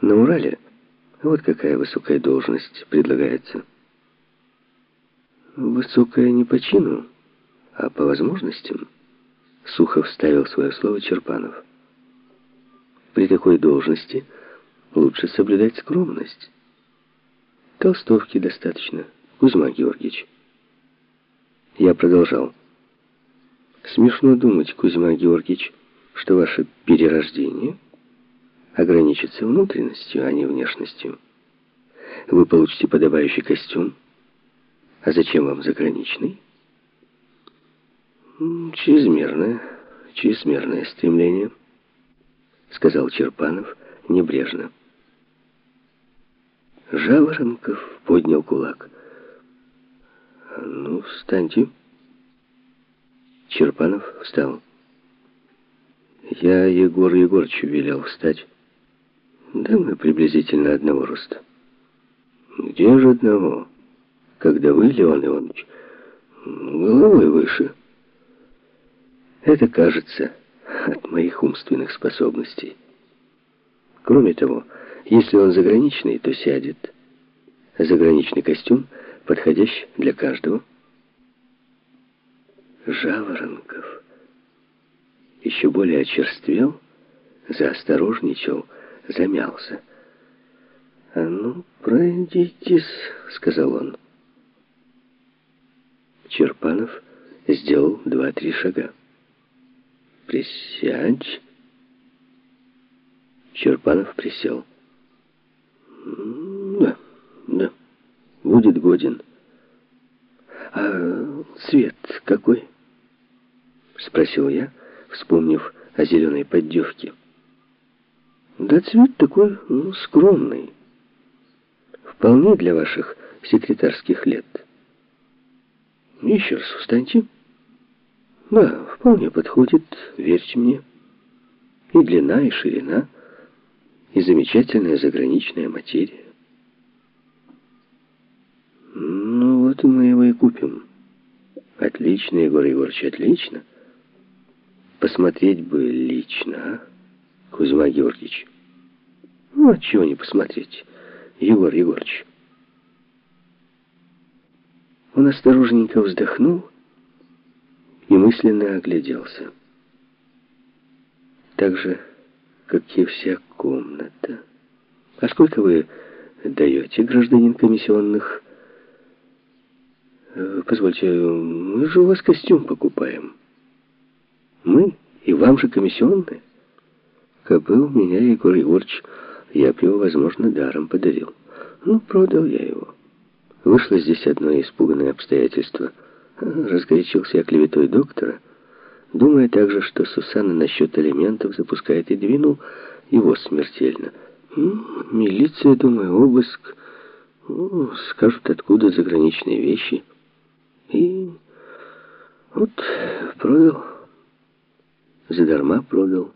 На Урале вот какая высокая должность предлагается. Высокая не по чину, а по возможностям. Сухо вставил свое слово Черпанов. При такой должности лучше соблюдать скромность. Толстовки достаточно, Кузьма Георгиевич. Я продолжал. Смешно думать, Кузьма Георгиевич, что ваше перерождение ограничится внутренностью, а не внешностью. Вы получите подобающий костюм. А зачем вам заграничный? Чрезмерное, чрезмерное стремление, сказал Черпанов небрежно. Жаворонков поднял кулак. «Ну, встаньте». Черпанов встал. Я Егор Егорычу велел встать. Да мы приблизительно одного роста. Где же одного? Когда вы, Леон Иванович, головой выше. Это кажется от моих умственных способностей. Кроме того, если он заграничный, то сядет. Заграничный костюм, подходящий для каждого. Жаворонков еще более очерствел, заосторожничал, замялся. «А ну, пройдитесь», — сказал он. Черпанов сделал два-три шага. «Присядь». Черпанов присел. «Да, да, будет годен. А цвет какой?» Спросил я, вспомнив о зеленой поддевке. Да цвет такой ну, скромный. Вполне для ваших секретарских лет. Еще раз встаньте. Да, вполне подходит, верьте мне. И длина, и ширина, и замечательная заграничная материя. Ну вот мы его и купим. Отлично, Егор Егорович, отлично. Посмотреть бы лично, а? Кузьма Георгиевич. Ну, а чего не посмотреть, Егор Егорович? Он осторожненько вздохнул и мысленно огляделся. Так же, как и вся комната. А сколько вы даете, гражданин комиссионных? Э, позвольте, мы же у вас костюм покупаем. Мы и вам же комиссионные. Кобыл меня, Егор Егорович, я б его, возможно, даром подарил. Ну, продал я его. Вышло здесь одно испуганное обстоятельство. Разгорячился я клеветой доктора, думая также, что Сусанна насчет элементов запускает и двинул его смертельно. Ну, милиция, думаю, обыск. Ну, скажут, откуда заграничные вещи. И вот продал. Задарма продал.